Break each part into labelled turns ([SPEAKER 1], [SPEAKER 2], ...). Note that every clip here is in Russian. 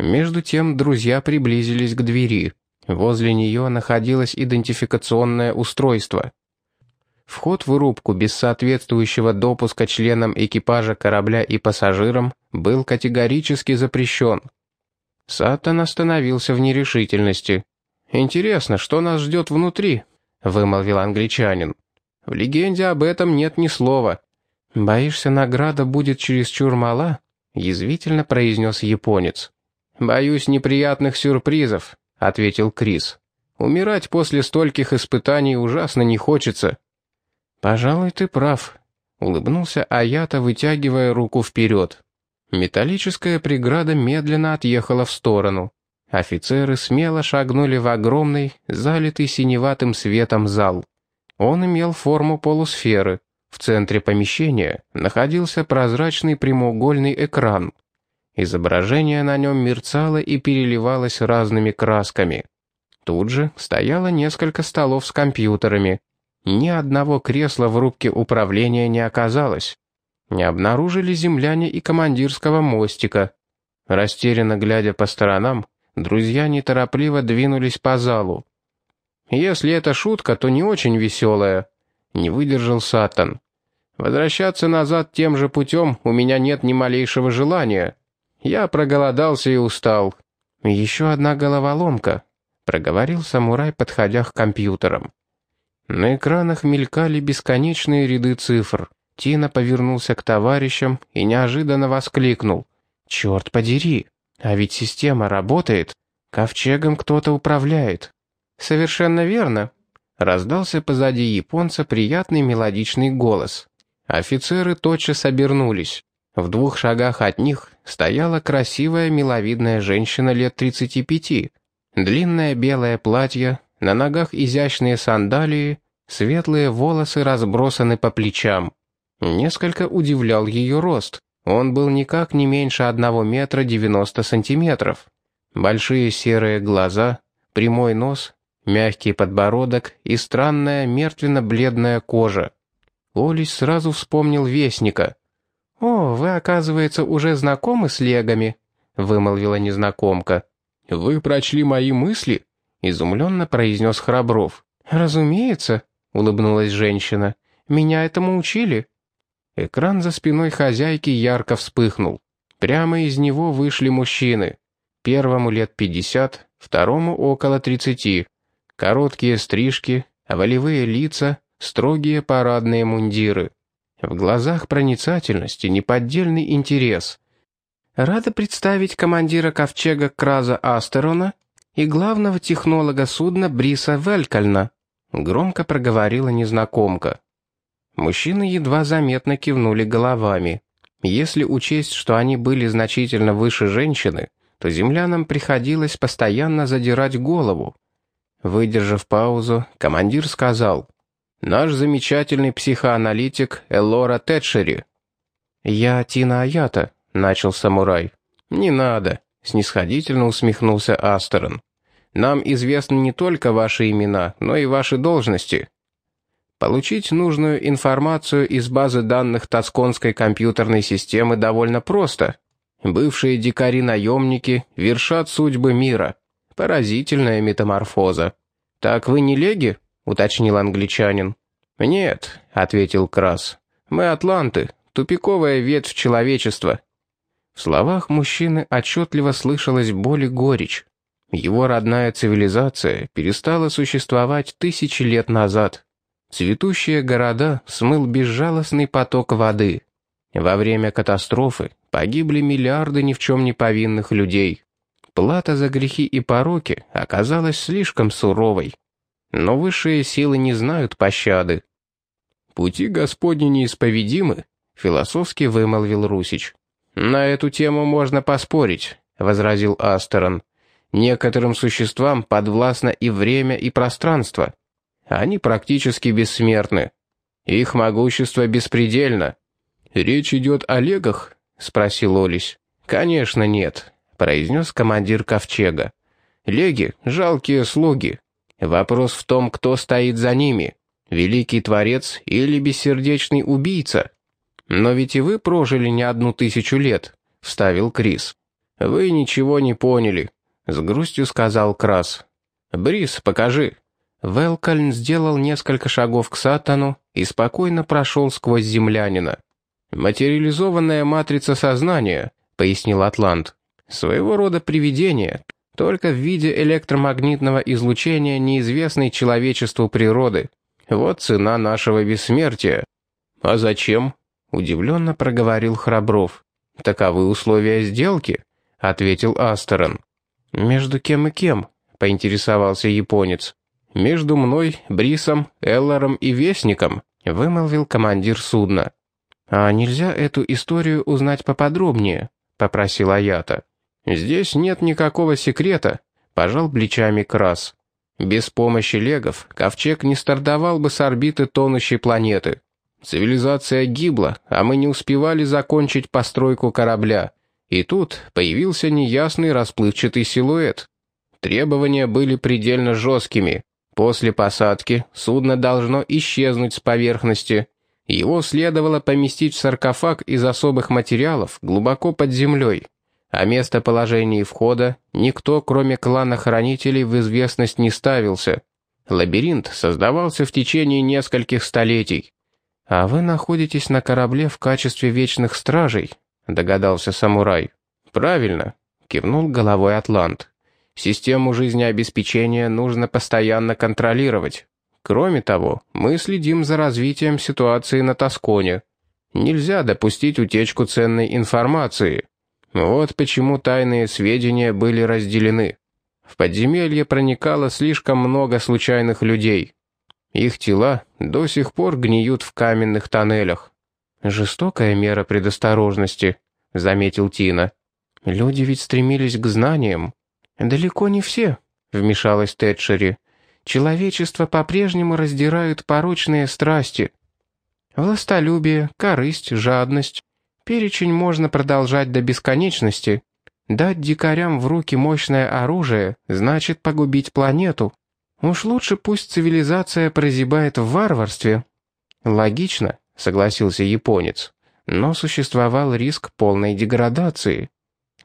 [SPEAKER 1] Между тем друзья приблизились к двери. Возле нее находилось идентификационное устройство. Вход в рубку без соответствующего допуска членам экипажа корабля и пассажирам был категорически запрещен. Саттон остановился в нерешительности. «Интересно, что нас ждет внутри?» — вымолвил англичанин. «В легенде об этом нет ни слова». «Боишься, награда будет чересчур мала?» — язвительно произнес японец. «Боюсь неприятных сюрпризов», — ответил Крис. «Умирать после стольких испытаний ужасно не хочется». «Пожалуй, ты прав», — улыбнулся Аята, вытягивая руку вперед. Металлическая преграда медленно отъехала в сторону. Офицеры смело шагнули в огромный, залитый синеватым светом зал. Он имел форму полусферы. В центре помещения находился прозрачный прямоугольный экран. Изображение на нем мерцало и переливалось разными красками. Тут же стояло несколько столов с компьютерами. Ни одного кресла в рубке управления не оказалось. Не обнаружили земляне и командирского мостика. Растерянно глядя по сторонам, друзья неторопливо двинулись по залу. «Если это шутка, то не очень веселая», — не выдержал Сатан. «Возвращаться назад тем же путем у меня нет ни малейшего желания. Я проголодался и устал». «Еще одна головоломка», — проговорил самурай, подходя к компьютерам. На экранах мелькали бесконечные ряды цифр. Тина повернулся к товарищам и неожиданно воскликнул. «Черт подери! А ведь система работает. Ковчегом кто-то управляет». «Совершенно верно», — раздался позади японца приятный мелодичный голос. Офицеры тотчас обернулись. В двух шагах от них стояла красивая миловидная женщина лет 35. Длинное белое платье, на ногах изящные сандалии, светлые волосы разбросаны по плечам. Несколько удивлял ее рост. Он был никак не меньше одного метра девяносто сантиметров. Большие серые глаза, прямой нос, мягкий подбородок и странная мертвенно-бледная кожа. Олесь сразу вспомнил Вестника. «О, вы, оказывается, уже знакомы с легами», — вымолвила незнакомка. «Вы прочли мои мысли?» — изумленно произнес Храбров. «Разумеется», — улыбнулась женщина. «Меня этому учили». Экран за спиной хозяйки ярко вспыхнул. Прямо из него вышли мужчины. Первому лет пятьдесят, второму около тридцати. Короткие стрижки, волевые лица, строгие парадные мундиры. В глазах проницательность и неподдельный интерес. «Рада представить командира ковчега Краза Астерона и главного технолога судна Бриса Велькальна», громко проговорила незнакомка. Мужчины едва заметно кивнули головами. Если учесть, что они были значительно выше женщины, то землянам приходилось постоянно задирать голову. Выдержав паузу, командир сказал, «Наш замечательный психоаналитик Элора Тетчери». «Я Тина Аята», — начал самурай. «Не надо», — снисходительно усмехнулся Астерон. Нам известны не только ваши имена, но и ваши должности. Получить нужную информацию из базы данных Тосконской компьютерной системы довольно просто. Бывшие дикари-наемники вершат судьбы мира. Поразительная метаморфоза. «Так вы не леги?» — уточнил англичанин. «Нет», — ответил Крас. «Мы атланты, тупиковая ветвь человечества». В словах мужчины отчетливо слышалась боль и горечь. Его родная цивилизация перестала существовать тысячи лет назад. Цветущие города смыл безжалостный поток воды. Во время катастрофы погибли миллиарды ни в чем не повинных людей. Плата за грехи и пороки оказалась слишком суровой. Но высшие силы не знают пощады. «Пути Господни неисповедимы», — философски вымолвил Русич. «На эту тему можно поспорить», — возразил Астерон. Некоторым существам подвластно и время, и пространство. Они практически бессмертны. Их могущество беспредельно. «Речь идет о легах?» — спросил Олесь. «Конечно нет», — произнес командир ковчега. «Леги — жалкие слуги. Вопрос в том, кто стоит за ними. Великий Творец или бессердечный убийца. Но ведь и вы прожили не одну тысячу лет», — вставил Крис. «Вы ничего не поняли», — с грустью сказал Крас. «Брис, покажи». Велкольн сделал несколько шагов к Сатану и спокойно прошел сквозь землянина. «Материализованная матрица сознания», — пояснил Атлант. «Своего рода привидение, только в виде электромагнитного излучения, неизвестной человечеству природы. Вот цена нашего бессмертия». «А зачем?» — удивленно проговорил Храбров. «Таковы условия сделки», — ответил Астерон. «Между кем и кем?» — поинтересовался японец. «Между мной, Брисом, Элларом и Вестником», — вымолвил командир судна. «А нельзя эту историю узнать поподробнее?» — попросил Аята. «Здесь нет никакого секрета», — пожал плечами Крас. «Без помощи легов ковчег не стартовал бы с орбиты тонущей планеты. Цивилизация гибла, а мы не успевали закончить постройку корабля. И тут появился неясный расплывчатый силуэт. Требования были предельно жесткими. После посадки судно должно исчезнуть с поверхности, его следовало поместить в саркофаг из особых материалов глубоко под землей. О местоположении входа никто, кроме клана хранителей, в известность не ставился. Лабиринт создавался в течение нескольких столетий. «А вы находитесь на корабле в качестве вечных стражей», — догадался самурай. «Правильно», — кивнул головой Атлант. «Систему жизнеобеспечения нужно постоянно контролировать. Кроме того, мы следим за развитием ситуации на Тосконе. Нельзя допустить утечку ценной информации. Вот почему тайные сведения были разделены. В подземелье проникало слишком много случайных людей. Их тела до сих пор гниют в каменных тоннелях. «Жестокая мера предосторожности», — заметил Тина. «Люди ведь стремились к знаниям». «Далеко не все», — вмешалась Тэтчери. Человечество по-прежнему раздирают порочные страсти. Властолюбие, корысть, жадность. Перечень можно продолжать до бесконечности. Дать дикарям в руки мощное оружие значит погубить планету. Уж лучше пусть цивилизация прозябает в варварстве. Логично, согласился японец. Но существовал риск полной деградации.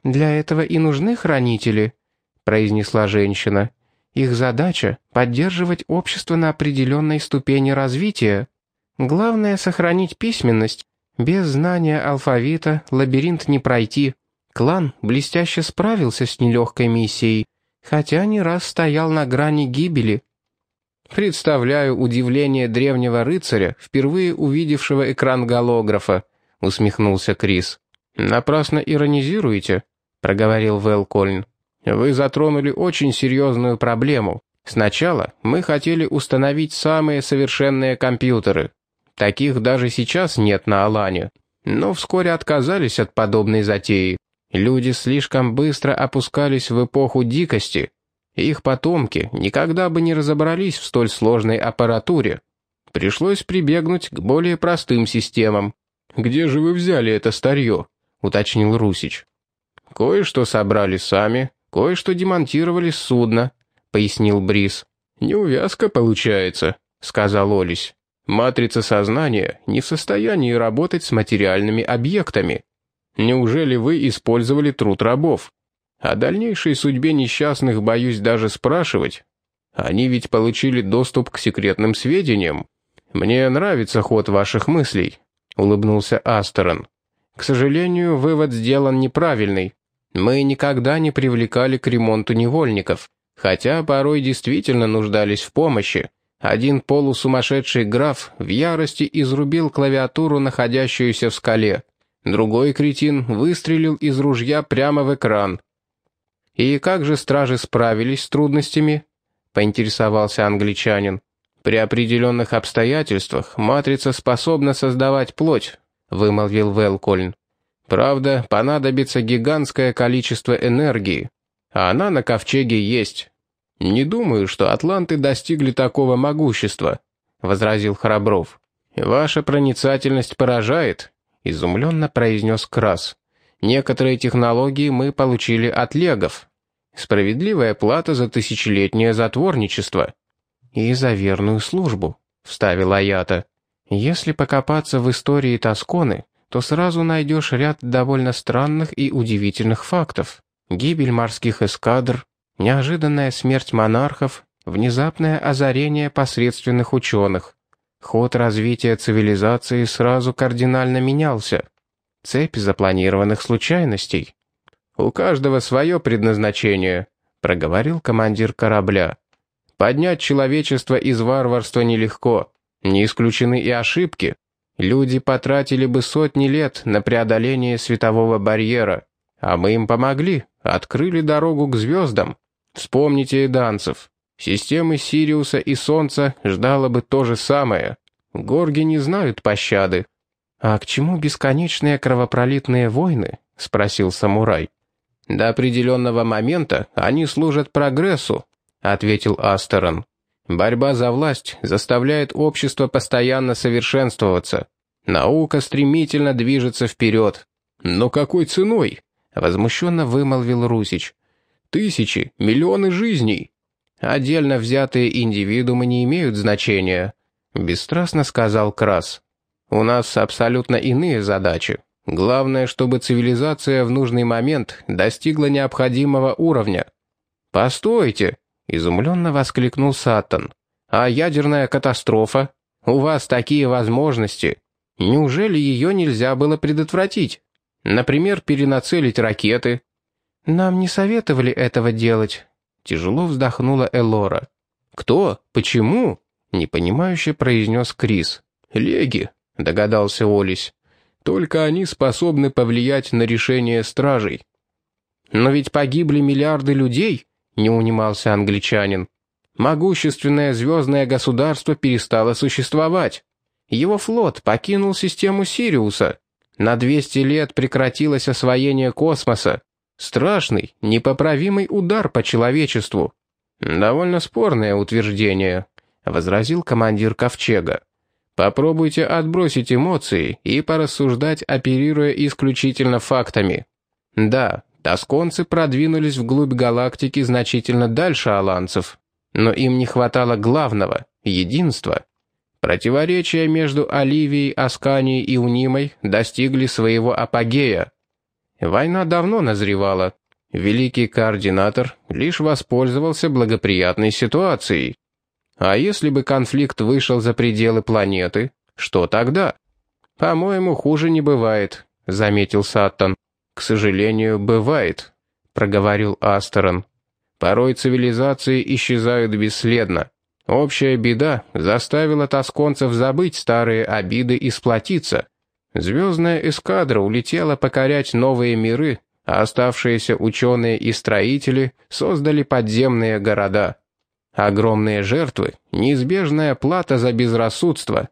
[SPEAKER 1] Для этого и нужны хранители, произнесла женщина. Их задача — поддерживать общество на определенной ступени развития. Главное — сохранить письменность. Без знания алфавита лабиринт не пройти. Клан блестяще справился с нелегкой миссией, хотя не раз стоял на грани гибели. «Представляю удивление древнего рыцаря, впервые увидевшего экран голографа», — усмехнулся Крис. «Напрасно иронизируете», — проговорил Вэл Кольн. Вы затронули очень серьезную проблему. Сначала мы хотели установить самые совершенные компьютеры. Таких даже сейчас нет на Алане. Но вскоре отказались от подобной затеи. Люди слишком быстро опускались в эпоху дикости. Их потомки никогда бы не разобрались в столь сложной аппаратуре. Пришлось прибегнуть к более простым системам. «Где же вы взяли это старье?» — уточнил Русич. «Кое-что собрали сами, «Кое-что демонтировали с судна», — пояснил Брис. «Неувязка получается», — сказал Олесь. «Матрица сознания не в состоянии работать с материальными объектами. Неужели вы использовали труд рабов? О дальнейшей судьбе несчастных боюсь даже спрашивать. Они ведь получили доступ к секретным сведениям. Мне нравится ход ваших мыслей», — улыбнулся Астерон. «К сожалению, вывод сделан неправильный. Мы никогда не привлекали к ремонту невольников, хотя порой действительно нуждались в помощи. Один полусумасшедший граф в ярости изрубил клавиатуру, находящуюся в скале. Другой кретин выстрелил из ружья прямо в экран. «И как же стражи справились с трудностями?» — поинтересовался англичанин. «При определенных обстоятельствах матрица способна создавать плоть», — вымолвил Велкольн. Правда, понадобится гигантское количество энергии, а она на ковчеге есть. Не думаю, что атланты достигли такого могущества, возразил Храбров. Ваша проницательность поражает, изумленно произнес Крас. Некоторые технологии мы получили от легов. Справедливая плата за тысячелетнее затворничество. И за верную службу, вставил Аята. Если покопаться в истории Тосконы, то сразу найдешь ряд довольно странных и удивительных фактов. гибель морских эскадр, неожиданная смерть монархов, внезапное озарение посредственных ученых. Ход развития цивилизации сразу кардинально менялся. Цепь запланированных случайностей. «У каждого свое предназначение», — проговорил командир корабля. «Поднять человечество из варварства нелегко. Не исключены и ошибки. Люди потратили бы сотни лет на преодоление светового барьера, а мы им помогли, открыли дорогу к звездам. Вспомните и данцев. Системы Сириуса и Солнца ждало бы то же самое. Горги не знают пощады. «А к чему бесконечные кровопролитные войны?» — спросил самурай. «До определенного момента они служат прогрессу», — ответил Астерон. «Борьба за власть заставляет общество постоянно совершенствоваться. Наука стремительно движется вперед». «Но какой ценой?» — возмущенно вымолвил Русич. «Тысячи, миллионы жизней». «Отдельно взятые индивидуумы не имеют значения», — бесстрастно сказал Крас. У нас абсолютно иные задачи. Главное, чтобы цивилизация в нужный момент достигла необходимого уровня. «Постойте!» — изумленно воскликнул Саттон. «А ядерная катастрофа? У вас такие возможности. Неужели ее нельзя было предотвратить? Например, перенацелить ракеты?» «Нам не советовали этого делать», — тяжело вздохнула Элора. «Кто? Почему?» — непонимающе произнес Крис. «Леги», — догадался Олесь. «Только они способны повлиять на решение стражей». «Но ведь погибли миллиарды людей», — не унимался англичанин. «Могущественное звездное государство перестало существовать. Его флот покинул систему Сириуса. На 200 лет прекратилось освоение космоса. Страшный, непоправимый удар по человечеству». «Довольно спорное утверждение», — возразил командир Ковчега. Попробуйте отбросить эмоции и порассуждать, оперируя исключительно фактами. Да, тосконцы продвинулись вглубь галактики значительно дальше аланцев, но им не хватало главного — единства. Противоречия между Оливией, Асканией и Унимой достигли своего апогея. Война давно назревала. Великий координатор лишь воспользовался благоприятной ситуацией. А если бы конфликт вышел за пределы планеты, что тогда? По-моему, хуже не бывает, заметил Саттон. К сожалению, бывает, проговорил Астерон. Порой цивилизации исчезают бесследно. Общая беда заставила тосконцев забыть старые обиды и сплотиться. Звездная эскадра улетела покорять новые миры, а оставшиеся ученые и строители создали подземные города. Огромные жертвы — неизбежная плата за безрассудство.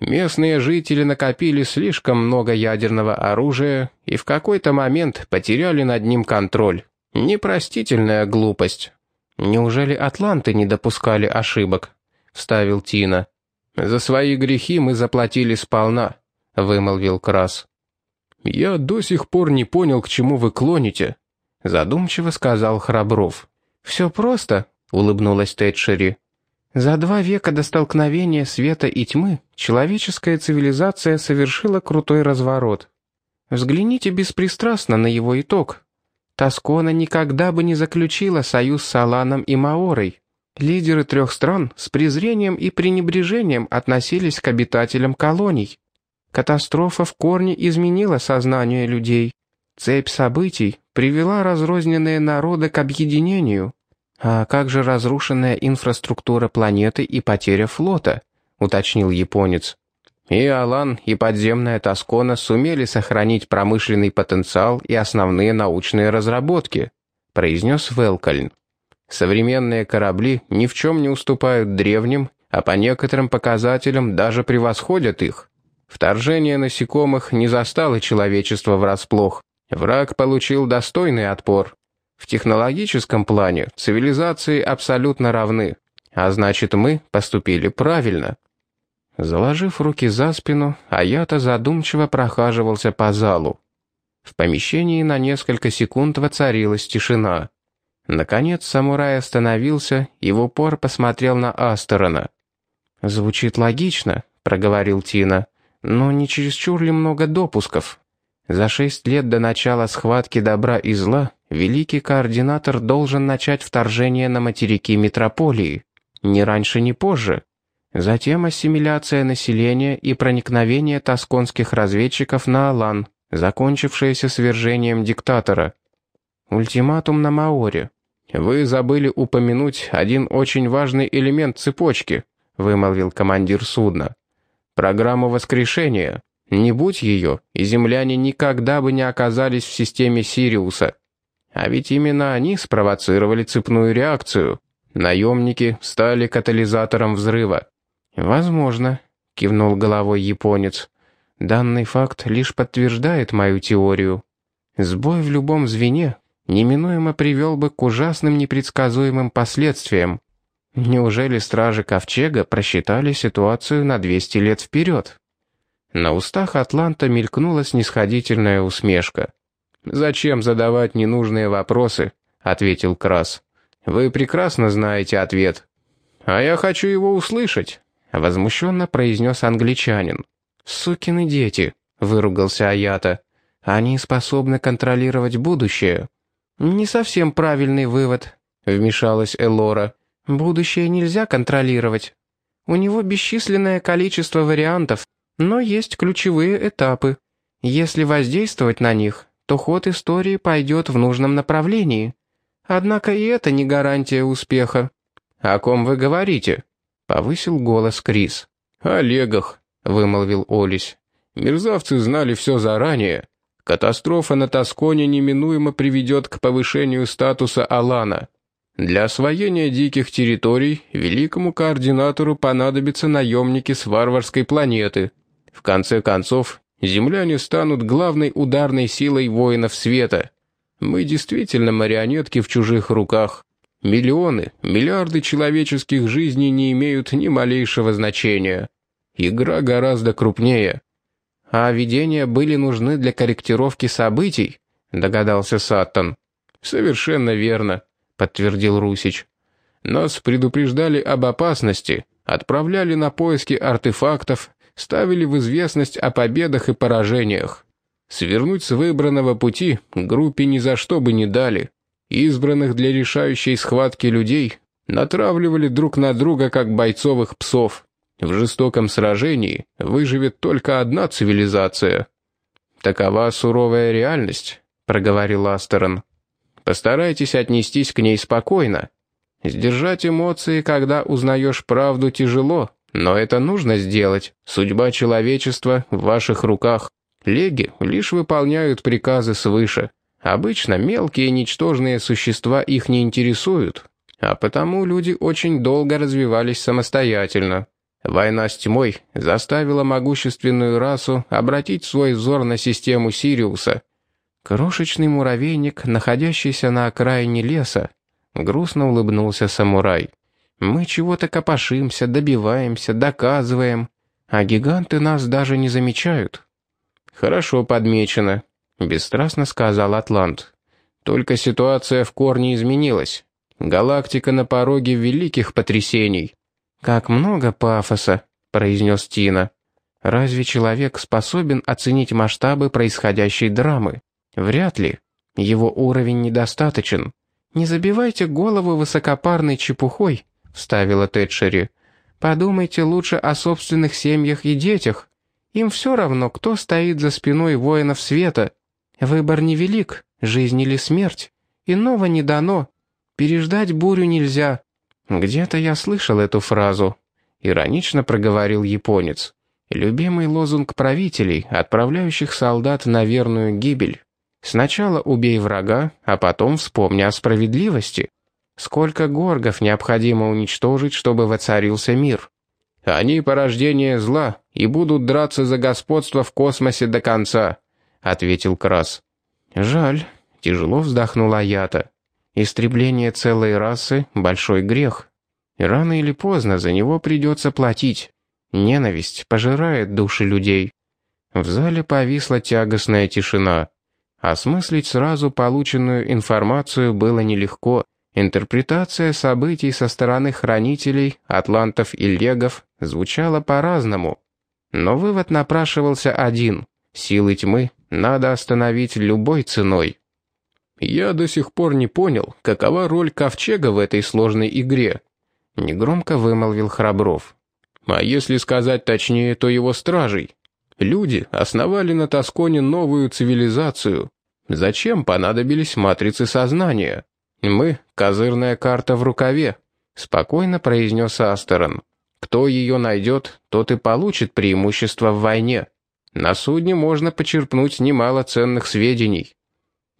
[SPEAKER 1] Местные жители накопили слишком много ядерного оружия и в какой-то момент потеряли над ним контроль. Непростительная глупость. «Неужели атланты не допускали ошибок?» — вставил Тина. «За свои грехи мы заплатили сполна», — вымолвил Крас. «Я до сих пор не понял, к чему вы клоните», — задумчиво сказал Храбров. «Все просто», улыбнулась Тэтчери. За два века до столкновения света и тьмы человеческая цивилизация совершила крутой разворот. Взгляните беспристрастно на его итог. Тоскона никогда бы не заключила союз с Аланом и Маорой. Лидеры трех стран с презрением и пренебрежением относились к обитателям колоний. Катастрофа в корне изменила сознание людей. Цепь событий привела разрозненные народы к объединению. «А как же разрушенная инфраструктура планеты и потеря флота?» — уточнил японец. «И Алан, и подземная Тоскона сумели сохранить промышленный потенциал и основные научные разработки», — произнес Велкальн. «Современные корабли ни в чем не уступают древним, а по некоторым показателям даже превосходят их. Вторжение насекомых не застало человечество врасплох. Враг получил достойный отпор. В технологическом плане цивилизации абсолютно равны, а значит мы поступили правильно. Заложив руки за спину, Аята задумчиво прохаживался по залу. В помещении на несколько секунд воцарилась тишина. Наконец самурай остановился и в упор посмотрел на Астерона. «Звучит логично», — проговорил Тина, — «но не чересчур ли много допусков? За шесть лет до начала схватки добра и зла великий координатор должен начать вторжение на материки метрополии. Ни раньше, ни позже. Затем ассимиляция населения и проникновение тосконских разведчиков на Алан, закончившееся свержением диктатора. Ультиматум на Маоре. «Вы забыли упомянуть один очень важный элемент цепочки», вымолвил командир судна. «Программу воскрешения. Не будь ее, и земляне никогда бы не оказались в системе Сириуса. А ведь именно они спровоцировали цепную реакцию. Наемники стали катализатором взрыва. «Возможно», — кивнул головой японец. «Данный факт лишь подтверждает мою теорию. Сбой в любом звене неминуемо привел бы к ужасным непредсказуемым последствиям. Неужели стражи Ковчега просчитали ситуацию на 200 лет вперед?» На устах Атланта мелькнула снисходительная усмешка. «Зачем задавать ненужные вопросы?» — ответил Крас. «Вы прекрасно знаете ответ». «А я хочу его услышать», возмущенно произнес англичанин. «Сукины дети», — выругался Аята. «Они способны контролировать будущее». «Не совсем правильный вывод», — вмешалась Элора. «Будущее нельзя контролировать. У него бесчисленное количество вариантов, но есть ключевые этапы. Если воздействовать на них, то ход истории пойдет в нужном направлении. Однако и это не гарантия успеха». «О ком вы говорите?» Повысил голос Крис. «О легах», — вымолвил Олесь. «Мерзавцы знали все заранее. Катастрофа на Тосконе неминуемо приведет к повышению статуса Алана. Для освоения диких территорий великому координатору понадобятся наемники с варварской планеты. В конце концов, земляне станут главной ударной силой воинов света. Мы действительно марионетки в чужих руках. Миллионы, миллиарды человеческих жизней не имеют ни малейшего значения. Игра гораздо крупнее. А видения были нужны для корректировки событий, догадался Саттон. Совершенно верно, подтвердил Русич. Нас предупреждали об опасности, отправляли на поиски артефактов, ставили в известность о победах и поражениях. Свернуть с выбранного пути группе ни за что бы не дали. Избранных для решающей схватки людей натравливали друг на друга, как бойцовых псов. В жестоком сражении выживет только одна цивилизация. «Такова суровая реальность», — проговорил Астерон. «Постарайтесь отнестись к ней спокойно. Сдержать эмоции, когда узнаешь правду, тяжело, но это нужно сделать. Судьба человечества в ваших руках. Леги лишь выполняют приказы свыше. Обычно мелкие ничтожные существа их не интересуют, а потому люди очень долго развивались самостоятельно. Война с тьмой заставила могущественную расу обратить свой взор на систему Сириуса. Крошечный муравейник, находящийся на окраине леса, грустно улыбнулся самурай. «Мы чего-то копошимся, добиваемся, доказываем, а гиганты нас даже не замечают». «Хорошо подмечено», — бесстрастно сказал Атлант. «Только ситуация в корне изменилась. Галактика на пороге великих потрясений». «Как много пафоса», — произнес Тина. «Разве человек способен оценить масштабы происходящей драмы? Вряд ли. Его уровень недостаточен. Не забивайте голову высокопарной чепухой», — вставила Тэтчери. «Подумайте лучше о собственных семьях и детях. Им все равно, кто стоит за спиной воинов света». Выбор невелик, жизнь или смерть. Иного не дано. Переждать бурю нельзя. Где-то я слышал эту фразу. Иронично проговорил японец. Любимый лозунг правителей, отправляющих солдат на верную гибель. Сначала убей врага, а потом вспомни о справедливости. Сколько горгов необходимо уничтожить, чтобы воцарился мир? Они порождение зла и будут драться за господство в космосе до конца ответил Крас. «Жаль», — тяжело вздохнула Ята. «Истребление целой расы — большой грех. Рано или поздно за него придется платить. Ненависть пожирает души людей». В зале повисла тягостная тишина. Осмыслить сразу полученную информацию было нелегко. Интерпретация событий со стороны хранителей, атлантов и легов звучала по-разному. Но вывод напрашивался один. Силы тьмы надо остановить любой ценой. Я до сих пор не понял, какова роль ковчега в этой сложной игре. Негромко вымолвил Храбров. А если сказать точнее, то его стражей. Люди основали на Тосконе новую цивилизацию. Зачем понадобились матрицы сознания? Мы — козырная карта в рукаве, спокойно произнес Астерон. Кто ее найдет, тот и получит преимущество в войне. На судне можно почерпнуть немало ценных сведений.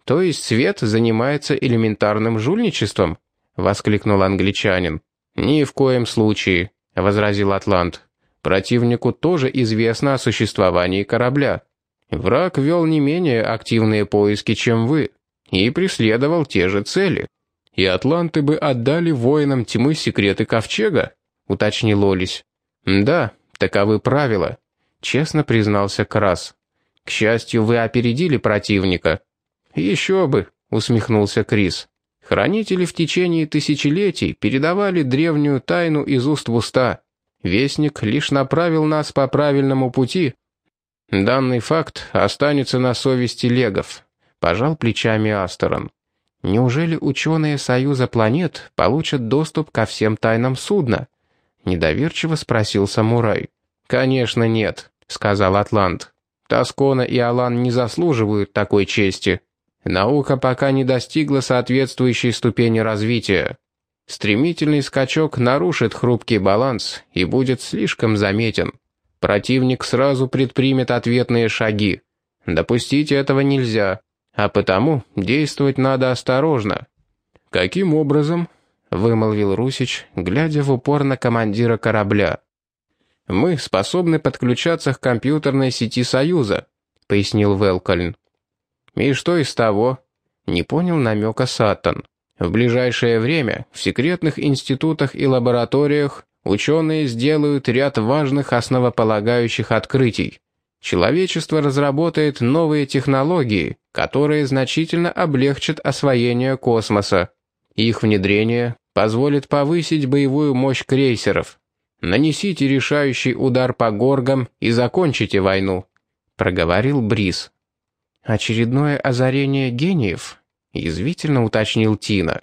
[SPEAKER 1] То есть свет занимается элементарным жульничеством? Воскликнул англичанин. Ни в коем случае, возразил Атлант. Противнику тоже известно о существовании корабля. Враг вел не менее активные поиски, чем вы, и преследовал те же цели. И атланты бы отдали воинам тьмы секреты ковчега, уточнил Олесь. Да, таковы правила, честно признался Крас. К счастью, вы опередили противника. Еще бы, усмехнулся Крис. Хранители в течение тысячелетий передавали древнюю тайну из уст в уста. Вестник лишь направил нас по правильному пути. Данный факт останется на совести легов, пожал плечами Астерон. Неужели ученые Союза планет получат доступ ко всем тайнам судна? Недоверчиво спросил самурай. Конечно нет, сказал Атлант. Таскона и Алан не заслуживают такой чести. Наука пока не достигла соответствующей ступени развития. Стремительный скачок нарушит хрупкий баланс и будет слишком заметен. Противник сразу предпримет ответные шаги. Допустить этого нельзя, а потому действовать надо осторожно. «Каким образом?» — вымолвил Русич, глядя в упор на командира корабля. «Мы способны подключаться к компьютерной сети Союза», — пояснил Велкольн. «И что из того?» — не понял намека Саттон. В ближайшее время в секретных институтах и лабораториях ученые сделают ряд важных основополагающих открытий. Человечество разработает новые технологии, которые значительно облегчат освоение космоса. Их внедрение позволит повысить боевую мощь крейсеров. Нанесите решающий удар по горгам и закончите войну», — проговорил Брис. «Очередное озарение гениев?» язвительно уточнил Тина.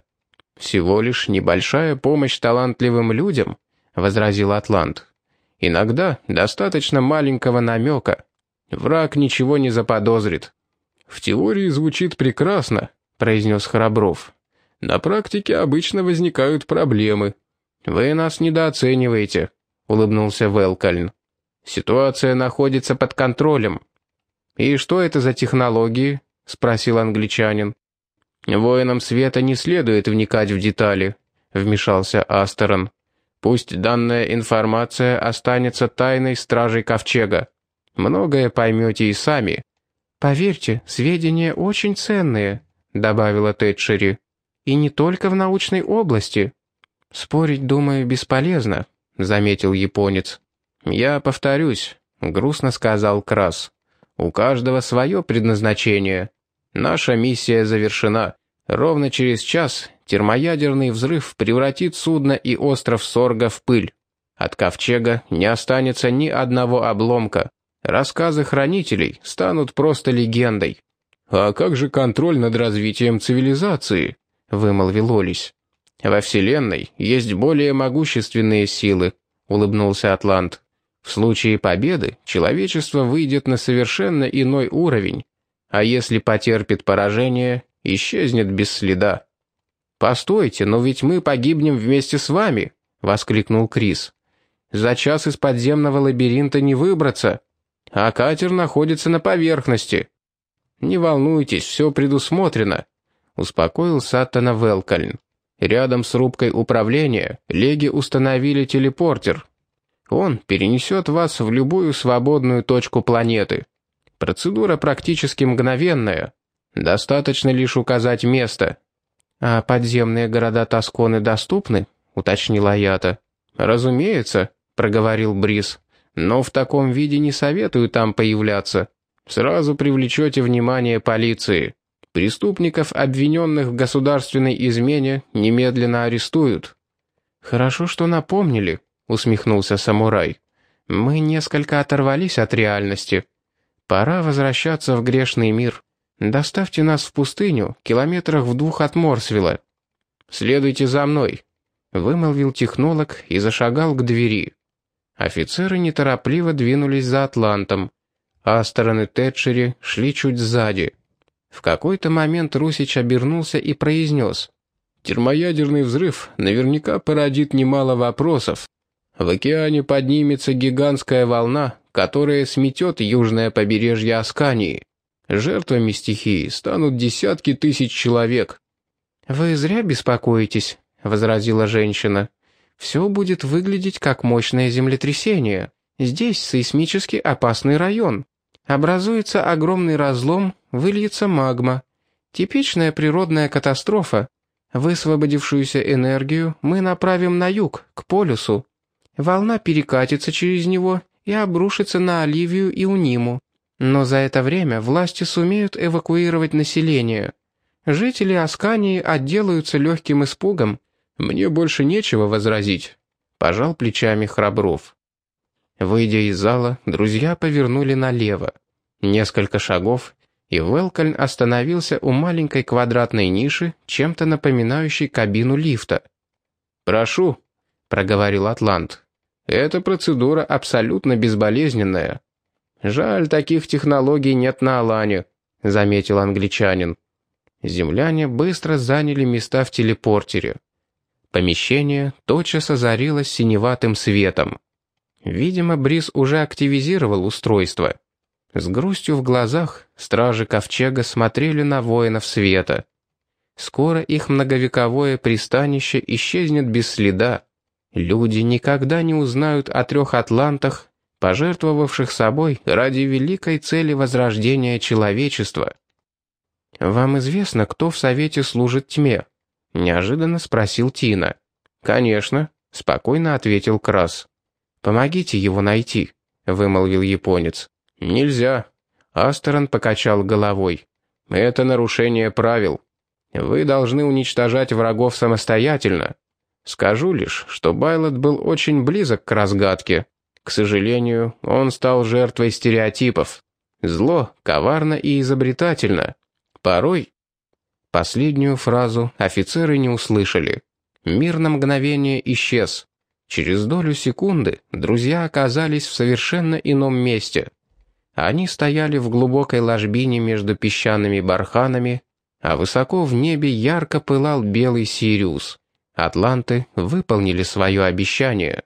[SPEAKER 1] «Всего лишь небольшая помощь талантливым людям», — возразил Атлант. «Иногда достаточно маленького намека. Враг ничего не заподозрит». «В теории звучит прекрасно», — произнес Храбров. «На практике обычно возникают проблемы». «Вы нас недооцениваете», — улыбнулся Велкальн. «Ситуация находится под контролем». «И что это за технологии?» — спросил англичанин. «Воинам света не следует вникать в детали», — вмешался Астерон. «Пусть данная информация останется тайной стражей Ковчега. Многое поймете и сами».
[SPEAKER 2] «Поверьте, сведения очень ценные», — добавила Тэтчери. «И не только в научной области».
[SPEAKER 1] «Спорить, думаю, бесполезно», — заметил японец. «Я повторюсь», — грустно сказал Крас. «У каждого свое предназначение. Наша миссия завершена. Ровно через час термоядерный взрыв превратит судно и остров Сорга в пыль. От ковчега не останется ни одного обломка. Рассказы хранителей станут просто легендой. «А как же контроль над развитием цивилизации?» — вымолвил Олесь. «Во Вселенной есть более могущественные силы», — улыбнулся Атлант. «В случае победы человечество выйдет на совершенно иной уровень, а если потерпит поражение, исчезнет без следа. «Постойте, но ведь мы погибнем вместе с вами!» — воскликнул Крис. «За час из подземного лабиринта не выбраться, а катер находится на поверхности». «Не волнуйтесь, все предусмотрено», — успокоил Саттона Велкальн. «Рядом с рубкой управления леги установили телепортер. Он перенесет вас в любую свободную точку планеты». Процедура практически мгновенная. Достаточно лишь указать место.
[SPEAKER 2] «А подземные города Тосконы доступны?» — уточнила Аята.
[SPEAKER 1] «Разумеется», — проговорил Брис. «Но в таком виде не советую там появляться. Сразу привлечете внимание полиции. Преступников, обвиненных в государственной измене, немедленно арестуют».
[SPEAKER 2] «Хорошо, что напомнили», — усмехнулся самурай. «Мы несколько оторвались от реальности». Пора возвращаться в грешный мир. Доставьте нас в пустыню, километрах в двух от Морсвилла.
[SPEAKER 1] Следуйте за мной», — вымолвил технолог и зашагал к двери. Офицеры неторопливо двинулись за Атлантом, а стороны Тэтчери шли чуть сзади. В какой-то момент Русич обернулся и произнес. «Термоядерный взрыв наверняка породит немало вопросов. В океане поднимется гигантская волна, которая сметет южное побережье Аскании. Жертвами стихии станут десятки тысяч человек».
[SPEAKER 2] «Вы зря беспокоитесь», — возразила женщина. «Все будет выглядеть как мощное землетрясение. Здесь сейсмически опасный район. Образуется огромный разлом, выльется магма. Типичная природная катастрофа. Высвободившуюся энергию мы направим на юг, к полюсу. Волна перекатится через него и обрушится на Оливию и Униму. Но за это время власти сумеют эвакуировать население. Жители Аскании отделаются легким испугом.
[SPEAKER 1] Мне больше нечего возразить. Пожал плечами Храбров. Выйдя из зала, друзья повернули налево. Несколько шагов, и Велкольн остановился у маленькой квадратной ниши, чем-то напоминающей кабину лифта. «Прошу», — проговорил Атлант. «Эта процедура абсолютно безболезненная». «Жаль, таких технологий нет на Алане», — заметил англичанин. Земляне быстро заняли места в телепортере. Помещение тотчас озарилось синеватым светом. Видимо, Брис уже активизировал устройство. С грустью в глазах стражи Ковчега смотрели на воинов света. Скоро их многовековое пристанище исчезнет без следа. Люди никогда не узнают о трех атлантах, пожертвовавших собой ради великой цели возрождения человечества. «Вам известно, кто в Совете служит тьме?» — неожиданно спросил Тина. «Конечно», — спокойно ответил Крас. «Помогите его найти», — вымолвил японец. «Нельзя». Астерон покачал головой. «Это нарушение правил. Вы должны уничтожать врагов самостоятельно. Скажу лишь, что Байлот был очень близок к разгадке. К сожалению, он стал жертвой стереотипов. Зло коварно и изобретательно. Порой...» Последнюю фразу офицеры не услышали. Мир на мгновение исчез. Через долю секунды друзья оказались в совершенно ином месте — они стояли в глубокой ложбине между песчаными барханами, а высоко в небе ярко пылал белый Сириус. Атланты выполнили свое обещание.